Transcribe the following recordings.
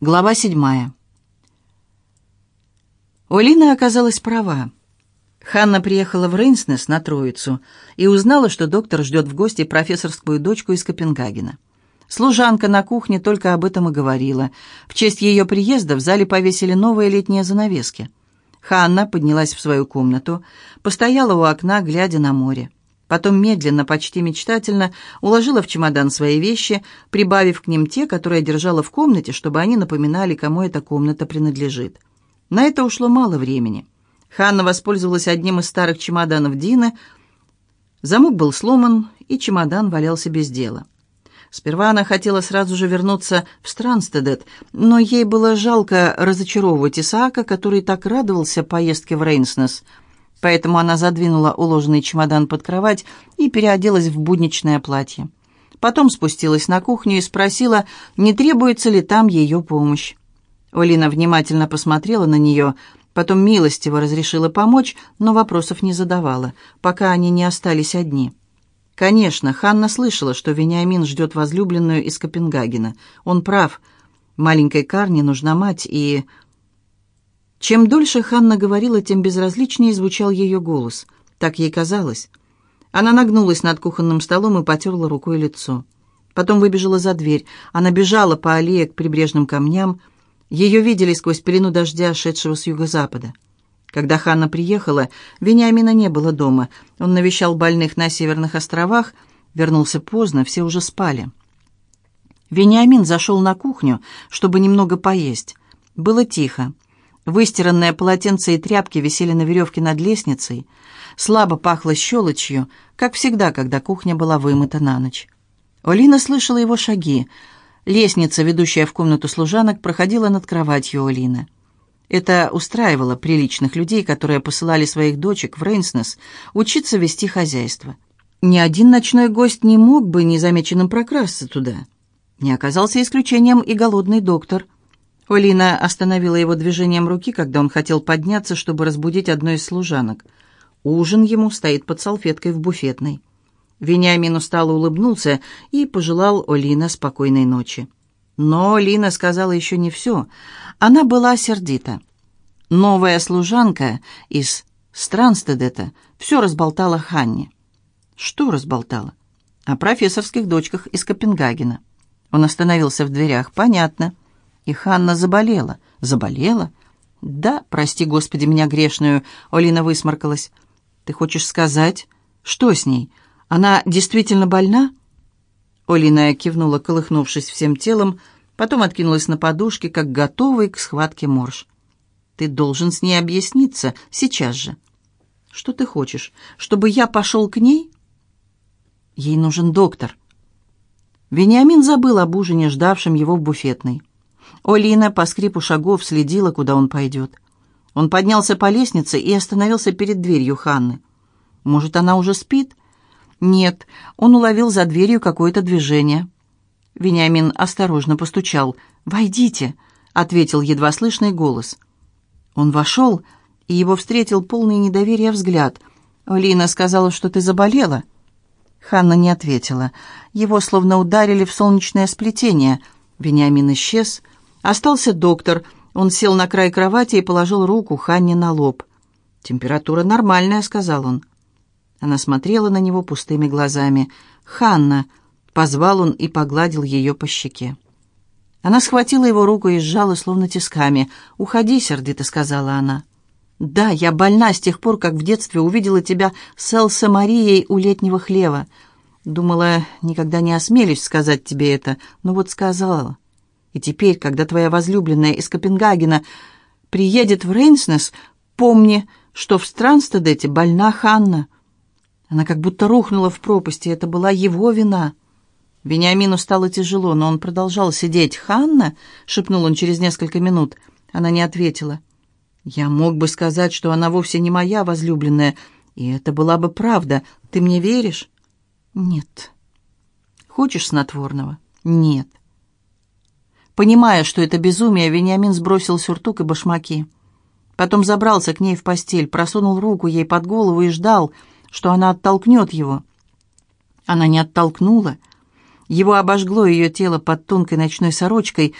Глава седьмая. Олина оказалась права. Ханна приехала в Рейнснес на Троицу и узнала, что доктор ждет в гости профессорскую дочку из Копенгагена. Служанка на кухне только об этом и говорила. В честь ее приезда в зале повесили новые летние занавески. Ханна поднялась в свою комнату, постояла у окна, глядя на море. Потом медленно, почти мечтательно уложила в чемодан свои вещи, прибавив к ним те, которые держала в комнате, чтобы они напоминали, кому эта комната принадлежит. На это ушло мало времени. Ханна воспользовалась одним из старых чемоданов Дины. Замок был сломан, и чемодан валялся без дела. Сперва она хотела сразу же вернуться в Странстедет, но ей было жалко разочаровывать Исаака, который так радовался поездке в Рейнснес – Поэтому она задвинула уложенный чемодан под кровать и переоделась в будничное платье. Потом спустилась на кухню и спросила, не требуется ли там ее помощь. Олина внимательно посмотрела на нее, потом милостиво разрешила помочь, но вопросов не задавала, пока они не остались одни. Конечно, Ханна слышала, что Вениамин ждет возлюбленную из Копенгагена. Он прав. Маленькой Карне нужна мать, и чем дольше Ханна говорила, тем безразличнее звучал ее голос. Так ей казалось. Она нагнулась над кухонным столом и потерла рукой лицо. Потом выбежала за дверь. Она бежала по аллее к прибрежным камням. Ее видели сквозь пелену дождя, шедшего с юго-запада. Когда Ханна приехала, Вениамина не было дома. Он навещал больных на Северных островах, вернулся поздно, все уже спали. Вениамин зашел на кухню, чтобы немного поесть. Было тихо. Выстиранное полотенце и тряпки висели на веревке над лестницей. Слабо пахло щелочью, как всегда, когда кухня была вымыта на ночь. Олина слышала его шаги. Лестница, ведущая в комнату служанок, проходила над кроватью Олины. Это устраивало приличных людей, которые посылали своих дочек в Рейнснес учиться вести хозяйство. Ни один ночной гость не мог бы незамеченным прокрасться туда. Не оказался исключением и голодный доктор – Олина остановила его движением руки, когда он хотел подняться, чтобы разбудить одну из служанок. Ужин ему стоит под салфеткой в буфетной. Вениамин устало улыбнулся и пожелал Олина спокойной ночи. Но Олина сказала еще не все. Она была сердита. Новая служанка из Странстедета все разболтала Ханне. Что разболтала? О профессорских дочках из Копенгагена. Он остановился в дверях. «Понятно». И Ханна заболела. Заболела? Да, прости, Господи, меня грешную. Олина высморкалась. Ты хочешь сказать, что с ней? Она действительно больна? Олина кивнула, колыхнувшись всем телом, потом откинулась на подушке, как готовый к схватке морж. Ты должен с ней объясниться сейчас же. Что ты хочешь? Чтобы я пошел к ней? Ей нужен доктор. Вениамин забыл об ужине, ждавшем его в буфетной. Олина по скрипу шагов следила, куда он пойдет. Он поднялся по лестнице и остановился перед дверью Ханны. Может, она уже спит? Нет, он уловил за дверью какое-то движение. Вениамин осторожно постучал. «Войдите», — ответил едва слышный голос. Он вошел, и его встретил полный недоверия взгляд. «Лина сказала, что ты заболела». Ханна не ответила. Его словно ударили в солнечное сплетение. Вениамин исчез, — Остался доктор. Он сел на край кровати и положил руку Ханне на лоб. «Температура нормальная», — сказал он. Она смотрела на него пустыми глазами. «Ханна!» — позвал он и погладил ее по щеке. Она схватила его руку и сжала, словно тисками. «Уходи, сердито», — сказала она. «Да, я больна с тех пор, как в детстве увидела тебя с Элса Марией у летнего хлева. Думала, никогда не осмелюсь сказать тебе это, но вот сказала. И теперь, когда твоя возлюбленная из Копенгагена приедет в Рейнснес, помни, что в Странстедете больна Ханна. Она как будто рухнула в пропасть, и это была его вина. Вениамину стало тяжело, но он продолжал сидеть. «Ханна?» — шепнул он через несколько минут. Она не ответила. «Я мог бы сказать, что она вовсе не моя возлюбленная, и это была бы правда. Ты мне веришь?» «Нет». «Хочешь снотворного?» «Нет». Понимая, что это безумие, Вениамин сбросил сюртук и башмаки. Потом забрался к ней в постель, просунул руку ей под голову и ждал, что она оттолкнет его. Она не оттолкнула. Его обожгло ее тело под тонкой ночной сорочкой.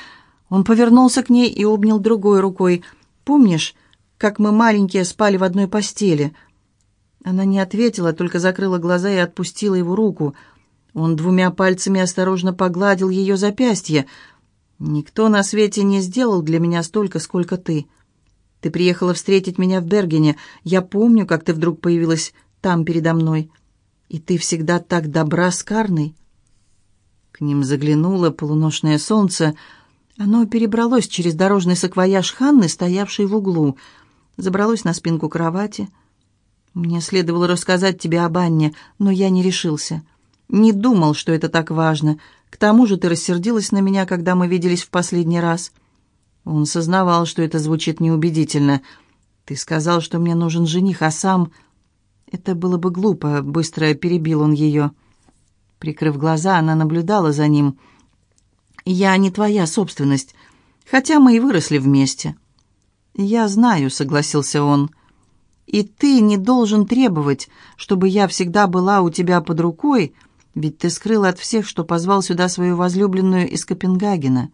Он повернулся к ней и обнял другой рукой. «Помнишь, как мы маленькие спали в одной постели?» Она не ответила, только закрыла глаза и отпустила его руку. Он двумя пальцами осторожно погладил ее запястье. «Никто на свете не сделал для меня столько, сколько ты. Ты приехала встретить меня в Бергене. Я помню, как ты вдруг появилась там передо мной. И ты всегда так добра с Карной». К ним заглянуло полуношное солнце. Оно перебралось через дорожный саквояж Ханны, стоявший в углу. Забралось на спинку кровати. «Мне следовало рассказать тебе об Анне, но я не решился. Не думал, что это так важно. К тому же ты рассердилась на меня, когда мы виделись в последний раз». Он сознавал, что это звучит неубедительно. «Ты сказал, что мне нужен жених, а сам...» «Это было бы глупо», — быстро перебил он ее. Прикрыв глаза, она наблюдала за ним. «Я не твоя собственность, хотя мы и выросли вместе». «Я знаю», — согласился он. «И ты не должен требовать, чтобы я всегда была у тебя под рукой, ведь ты скрыл от всех, что позвал сюда свою возлюбленную из Копенгагена».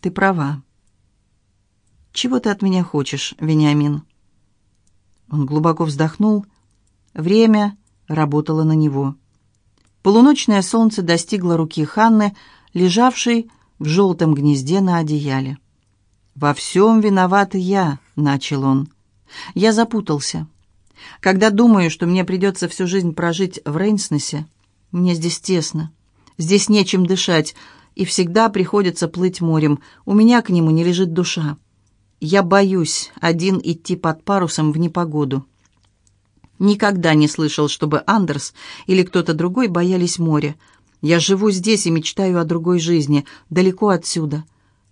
«Ты права». «Чего ты от меня хочешь, Вениамин?» Он глубоко вздохнул. Время работала на него. Полуночное солнце достигло руки Ханны, лежавшей в желтом гнезде на одеяле. «Во всем виноват я», — начал он. «Я запутался. Когда думаю, что мне придется всю жизнь прожить в Рейнснесе, мне здесь тесно, здесь нечем дышать, и всегда приходится плыть морем, у меня к нему не лежит душа. Я боюсь один идти под парусом в непогоду». Никогда не слышал, чтобы Андерс или кто-то другой боялись моря. Я живу здесь и мечтаю о другой жизни, далеко отсюда.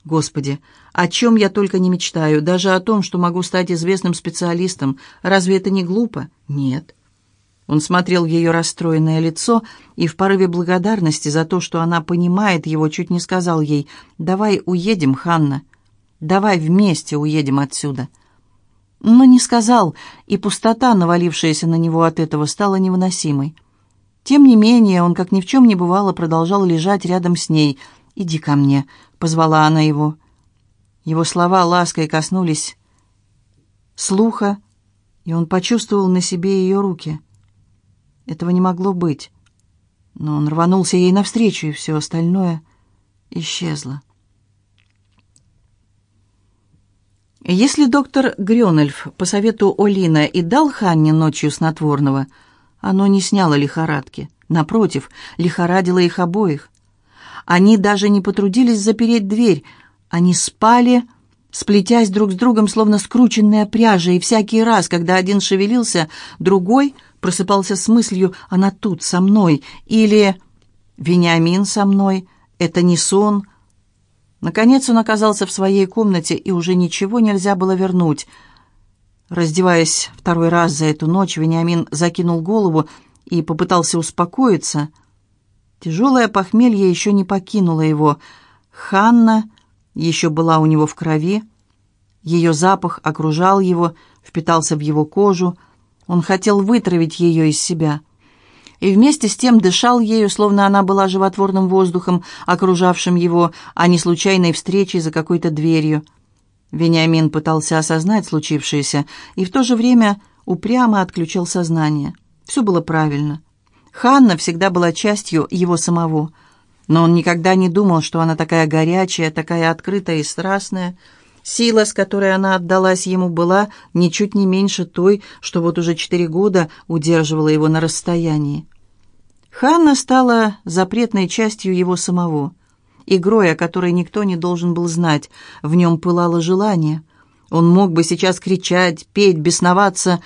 Господи, о чем я только не мечтаю, даже о том, что могу стать известным специалистом. Разве это не глупо? Нет. Он смотрел в ее расстроенное лицо и в порыве благодарности за то, что она понимает его, чуть не сказал ей «Давай уедем, Ханна. Давай вместе уедем отсюда» но не сказал, и пустота, навалившаяся на него от этого, стала невыносимой. Тем не менее, он, как ни в чем не бывало, продолжал лежать рядом с ней. «Иди ко мне», — позвала она его. Его слова лаской коснулись слуха, и он почувствовал на себе ее руки. Этого не могло быть. Но он рванулся ей навстречу, и все остальное исчезло. Если доктор Грёнельф по совету Олина и дал Ханне ночью снотворного, оно не сняло лихорадки. Напротив, лихорадило их обоих. Они даже не потрудились запереть дверь. Они спали, сплетясь друг с другом, словно скрученная пряжа, и всякий раз, когда один шевелился, другой просыпался с мыслью «она тут, со мной» или «Вениамин со мной», «это не сон», Наконец он оказался в своей комнате, и уже ничего нельзя было вернуть. Раздеваясь второй раз за эту ночь, Вениамин закинул голову и попытался успокоиться. Тяжелое похмелье еще не покинуло его. Ханна еще была у него в крови. Ее запах окружал его, впитался в его кожу. Он хотел вытравить ее из себя и вместе с тем дышал ею, словно она была животворным воздухом, окружавшим его, а не случайной встречей за какой-то дверью. Вениамин пытался осознать случившееся и в то же время упрямо отключил сознание. Все было правильно. Ханна всегда была частью его самого, но он никогда не думал, что она такая горячая, такая открытая и страстная. Сила, с которой она отдалась ему, была ничуть не меньше той, что вот уже четыре года удерживала его на расстоянии. Ханна стала запретной частью его самого, игрой, о которой никто не должен был знать. В нем пылало желание. Он мог бы сейчас кричать, петь, бесноваться.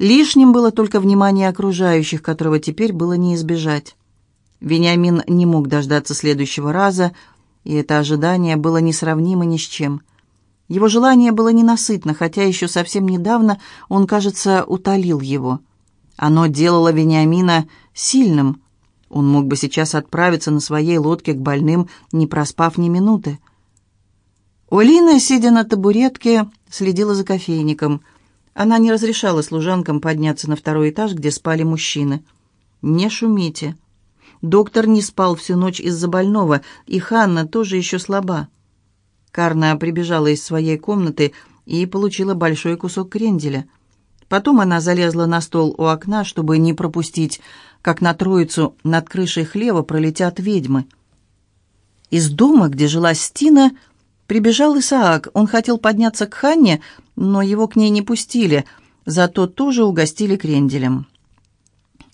Лишним было только внимание окружающих, которого теперь было не избежать. Вениамин не мог дождаться следующего раза, и это ожидание было несравнимо ни с чем. Его желание было ненасытно, хотя еще совсем недавно он, кажется, утолил его. Оно делало Вениамина сильным. Он мог бы сейчас отправиться на своей лодке к больным, не проспав ни минуты. Олина, сидя на табуретке, следила за кофейником. Она не разрешала служанкам подняться на второй этаж, где спали мужчины. «Не шумите. Доктор не спал всю ночь из-за больного, и Ханна тоже еще слаба. Карна прибежала из своей комнаты и получила большой кусок кренделя. Потом она залезла на стол у окна, чтобы не пропустить, как на троицу над крышей хлева пролетят ведьмы. Из дома, где жила Стина, прибежал Исаак. Он хотел подняться к Ханне, но его к ней не пустили, зато тоже угостили кренделем.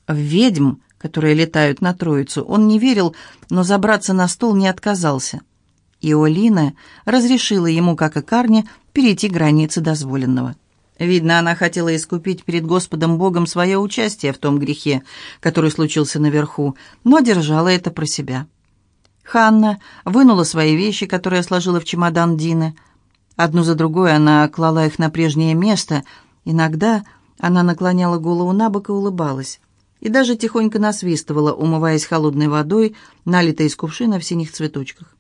В ведьм, которые летают на троицу, он не верил, но забраться на стол не отказался. И Олина разрешила ему, как и Карне, перейти границы дозволенного. Видно, она хотела искупить перед Господом Богом свое участие в том грехе, который случился наверху, но держала это про себя. Ханна вынула свои вещи, которые сложила в чемодан Дины. Одну за другой она клала их на прежнее место. Иногда она наклоняла голову на бок и улыбалась. И даже тихонько насвистывала, умываясь холодной водой, налитой из кувшина в синих цветочках.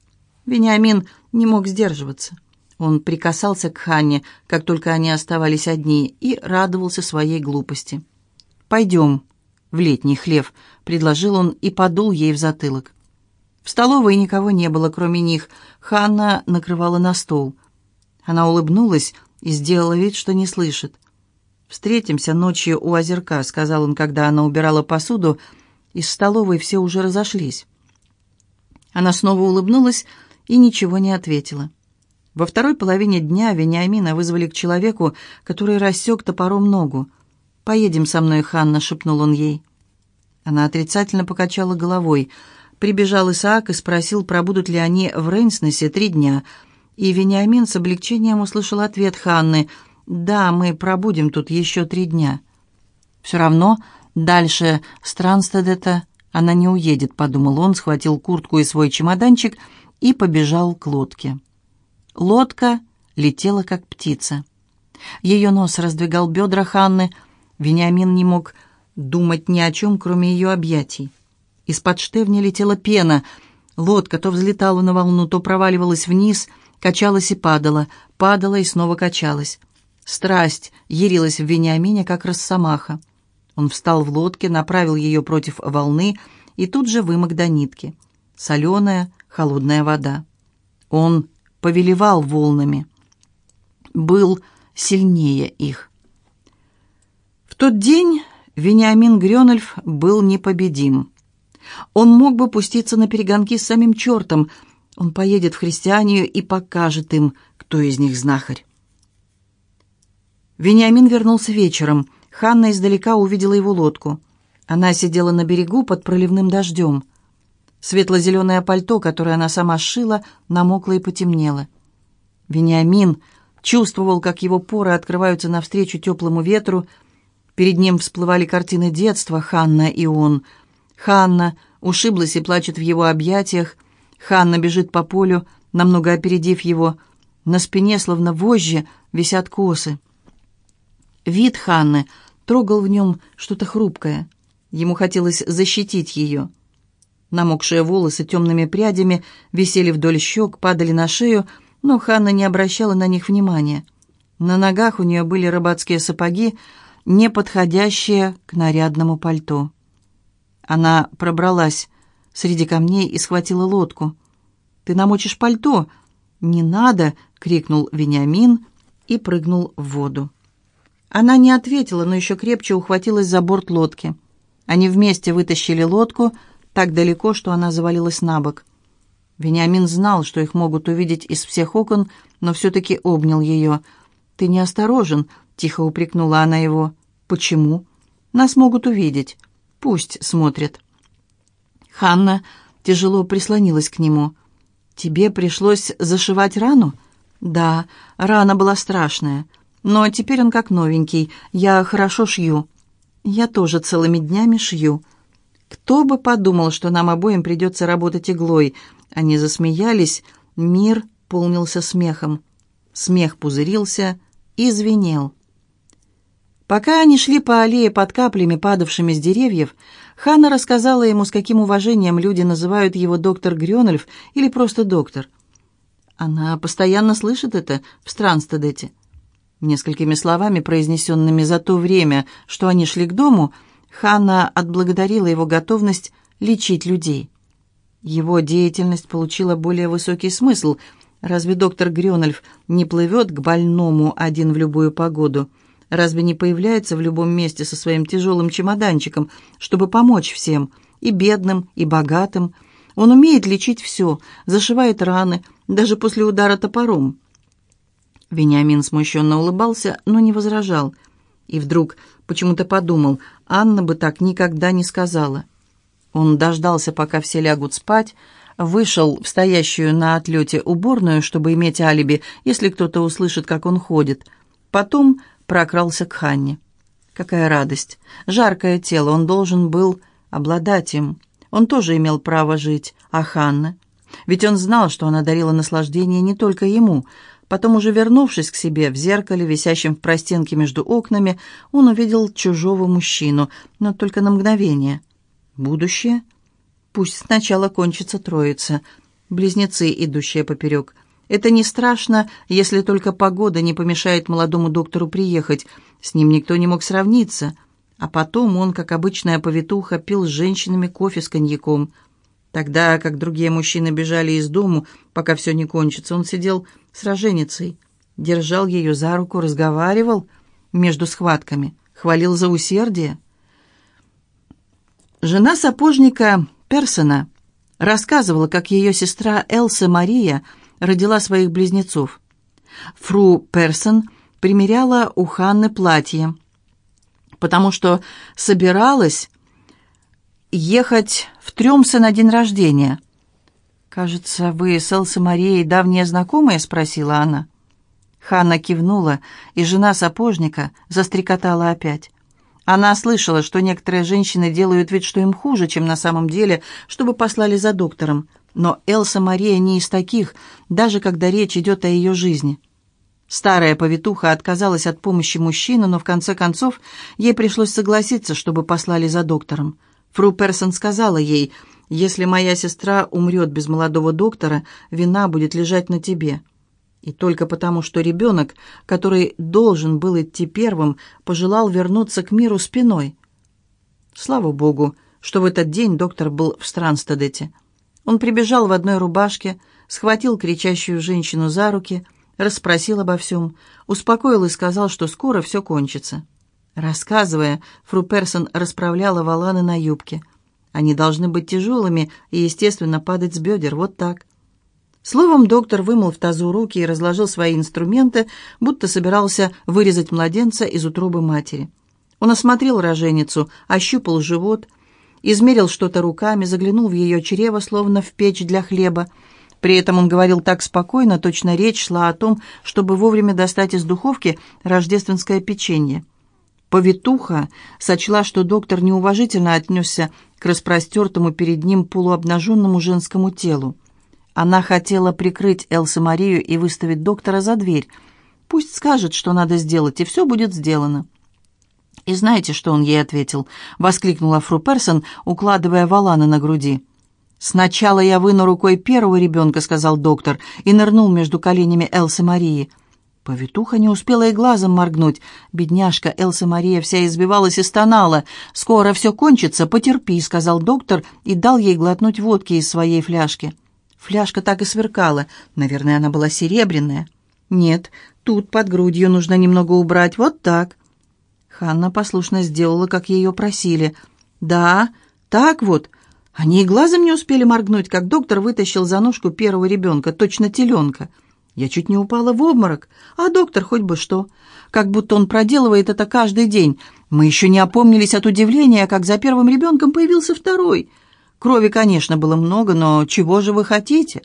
Вениамин не мог сдерживаться. Он прикасался к Ханне, как только они оставались одни, и радовался своей глупости. «Пойдем в летний хлев», — предложил он и подул ей в затылок. В столовой никого не было, кроме них. Ханна накрывала на стол. Она улыбнулась и сделала вид, что не слышит. «Встретимся ночью у озерка», — сказал он, когда она убирала посуду. Из столовой все уже разошлись. Она снова улыбнулась и ничего не ответила. Во второй половине дня Вениамина вызвали к человеку, который рассек топором ногу. «Поедем со мной, Ханна», — шепнул он ей. Она отрицательно покачала головой — Прибежал Исаак и спросил, пробудут ли они в Рейнснесе три дня. И Вениамин с облегчением услышал ответ Ханны. «Да, мы пробудем тут еще три дня». «Все равно дальше Странстедета она не уедет», — подумал он, схватил куртку и свой чемоданчик и побежал к лодке. Лодка летела, как птица. Ее нос раздвигал бедра Ханны. Вениамин не мог думать ни о чем, кроме ее объятий. Из-под штевня летела пена. Лодка то взлетала на волну, то проваливалась вниз, качалась и падала, падала и снова качалась. Страсть ярилась в Вениамине, как росомаха. Он встал в лодке, направил ее против волны и тут же вымок до нитки. Соленая, холодная вода. Он повелевал волнами. Был сильнее их. В тот день Вениамин Грёнольф был непобедим. Он мог бы пуститься на перегонки с самим чертом. Он поедет в христианию и покажет им, кто из них знахарь. Вениамин вернулся вечером. Ханна издалека увидела его лодку. Она сидела на берегу под проливным дождем. Светло-зеленое пальто, которое она сама сшила, намокло и потемнело. Вениамин чувствовал, как его поры открываются навстречу теплому ветру. Перед ним всплывали картины детства, Ханна и он — Ханна ушиблась и плачет в его объятиях. Ханна бежит по полю, намного опередив его. На спине, словно вожжи, висят косы. Вид Ханны трогал в нем что-то хрупкое. Ему хотелось защитить ее. Намокшие волосы темными прядями висели вдоль щек, падали на шею, но Ханна не обращала на них внимания. На ногах у нее были рыбацкие сапоги, не подходящие к нарядному пальто. Она пробралась среди камней и схватила лодку. «Ты намочишь пальто!» «Не надо!» — крикнул Вениамин и прыгнул в воду. Она не ответила, но еще крепче ухватилась за борт лодки. Они вместе вытащили лодку так далеко, что она завалилась на бок. Вениамин знал, что их могут увидеть из всех окон, но все-таки обнял ее. «Ты неосторожен», — тихо упрекнула она его. «Почему?» «Нас могут увидеть. Пусть смотрят. Ханна тяжело прислонилась к нему. «Тебе пришлось зашивать рану?» «Да, рана была страшная. Но теперь он как новенький. Я хорошо шью». «Я тоже целыми днями шью». «Кто бы подумал, что нам обоим придется работать иглой?» Они засмеялись, мир полнился смехом. Смех пузырился и звенел. Пока они шли по аллее под каплями, падавшими с деревьев, Ханна рассказала ему, с каким уважением люди называют его доктор Грёнольф или просто доктор. Она постоянно слышит это в Странстедете. Несколькими словами, произнесенными за то время, что они шли к дому, Ханна отблагодарила его готовность лечить людей. Его деятельность получила более высокий смысл. Разве доктор Грёнольф не плывет к больному один в любую погоду? Разве не появляется в любом месте со своим тяжелым чемоданчиком, чтобы помочь всем, и бедным, и богатым? Он умеет лечить все, зашивает раны, даже после удара топором. Вениамин смущенно улыбался, но не возражал. И вдруг почему-то подумал, Анна бы так никогда не сказала. Он дождался, пока все лягут спать, вышел в стоящую на отлете уборную, чтобы иметь алиби, если кто-то услышит, как он ходит. Потом прокрался к Ханне. Какая радость! Жаркое тело, он должен был обладать им. Он тоже имел право жить, а Ханна? Ведь он знал, что она дарила наслаждение не только ему. Потом, уже вернувшись к себе, в зеркале, висящем в простенке между окнами, он увидел чужого мужчину, но только на мгновение. Будущее? Пусть сначала кончится троица. Близнецы, идущие поперек. Это не страшно, если только погода не помешает молодому доктору приехать. С ним никто не мог сравниться. А потом он, как обычная повитуха, пил с женщинами кофе с коньяком. Тогда, как другие мужчины бежали из дому, пока все не кончится, он сидел с роженицей, держал ее за руку, разговаривал между схватками, хвалил за усердие. Жена сапожника Персона рассказывала, как ее сестра Элса Мария родила своих близнецов. Фру Персон примеряла у Ханны платье – потому что собиралась ехать в Трёмсе на день рождения. «Кажется, вы с Элсой Марией давние знакомые?» — спросила она. Ханна кивнула, и жена сапожника застрекотала опять. Она слышала, что некоторые женщины делают вид, что им хуже, чем на самом деле, чтобы послали за доктором. Но Элса Мария не из таких, даже когда речь идет о ее жизни. Старая повитуха отказалась от помощи мужчины, но в конце концов ей пришлось согласиться, чтобы послали за доктором. Фру Персон сказала ей, «Если моя сестра умрет без молодого доктора, вина будет лежать на тебе». И только потому, что ребенок, который должен был идти первым, пожелал вернуться к миру спиной. Слава Богу, что в этот день доктор был в Странстедете. Он прибежал в одной рубашке, схватил кричащую женщину за руки – расспросил обо всем, успокоил и сказал, что скоро все кончится. Рассказывая, фру Персон расправляла валаны на юбке. Они должны быть тяжелыми и, естественно, падать с бедер, вот так. Словом, доктор вымыл в тазу руки и разложил свои инструменты, будто собирался вырезать младенца из утробы матери. Он осмотрел роженицу, ощупал живот, измерил что-то руками, заглянул в ее чрево, словно в печь для хлеба, при этом он говорил так спокойно, точно речь шла о том, чтобы вовремя достать из духовки рождественское печенье. Повитуха сочла, что доктор неуважительно отнесся к распростертому перед ним полуобнаженному женскому телу. Она хотела прикрыть Элса Марию и выставить доктора за дверь. Пусть скажет, что надо сделать, и все будет сделано. «И знаете, что он ей ответил?» — воскликнула Фру Персон, укладывая валаны на груди. «Сначала я выну рукой первого ребенка», — сказал доктор, и нырнул между коленями Элсы Марии. Повитуха не успела и глазом моргнуть. Бедняжка Элса Мария вся избивалась и стонала. «Скоро все кончится, потерпи», — сказал доктор и дал ей глотнуть водки из своей фляжки. Фляжка так и сверкала. Наверное, она была серебряная. «Нет, тут под грудью нужно немного убрать, вот так». Ханна послушно сделала, как ее просили. «Да, так вот», они и глазом не успели моргнуть, как доктор вытащил за ножку первого ребенка, точно теленка. Я чуть не упала в обморок, а доктор хоть бы что. Как будто он проделывает это каждый день. Мы еще не опомнились от удивления, как за первым ребенком появился второй. Крови, конечно, было много, но чего же вы хотите?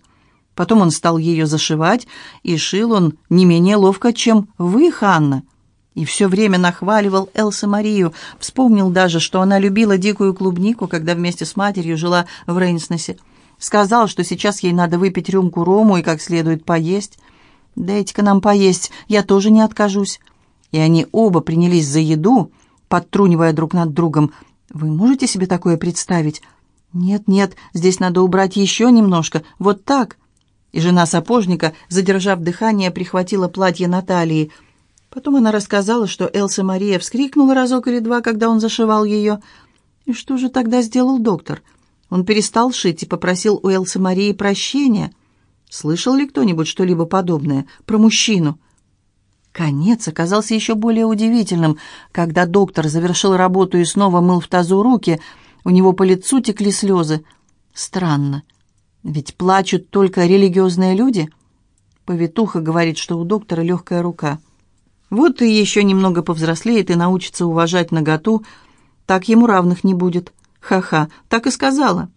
Потом он стал ее зашивать, и шил он не менее ловко, чем вы, Ханна. И все время нахваливал Элса Марию, вспомнил даже, что она любила дикую клубнику, когда вместе с матерью жила в Рейнснесе. Сказал, что сейчас ей надо выпить рюмку рому и как следует поесть. «Дайте-ка нам поесть, я тоже не откажусь». И они оба принялись за еду, подтрунивая друг над другом. «Вы можете себе такое представить?» «Нет, нет, здесь надо убрать еще немножко, вот так». И жена сапожника, задержав дыхание, прихватила платье Натальи – Потом она рассказала, что Элса Мария вскрикнула разок или два, когда он зашивал ее. И что же тогда сделал доктор? Он перестал шить и попросил у Элсы Марии прощения. Слышал ли кто-нибудь что-либо подобное про мужчину? Конец оказался еще более удивительным. Когда доктор завершил работу и снова мыл в тазу руки, у него по лицу текли слезы. Странно. Ведь плачут только религиозные люди. Повитуха говорит, что у доктора легкая рука. Вот и еще немного повзрослеет и научится уважать наготу. Так ему равных не будет. Ха-ха, так и сказала.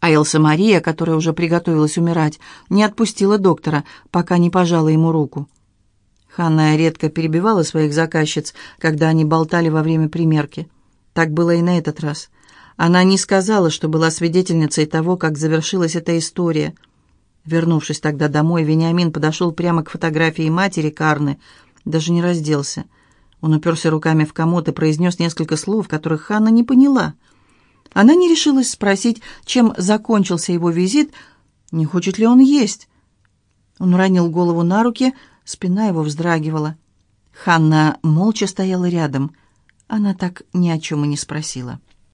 А Элса Мария, которая уже приготовилась умирать, не отпустила доктора, пока не пожала ему руку. Ханна редко перебивала своих заказчиц, когда они болтали во время примерки. Так было и на этот раз. Она не сказала, что была свидетельницей того, как завершилась эта история. Вернувшись тогда домой, Вениамин подошел прямо к фотографии матери Карны, даже не разделся. Он уперся руками в комод и произнес несколько слов, которых Ханна не поняла. Она не решилась спросить, чем закончился его визит, не хочет ли он есть. Он уронил голову на руки, Спина его вздрагивала. Ханна молча стояла рядом. Она так ни о чем и не спросила.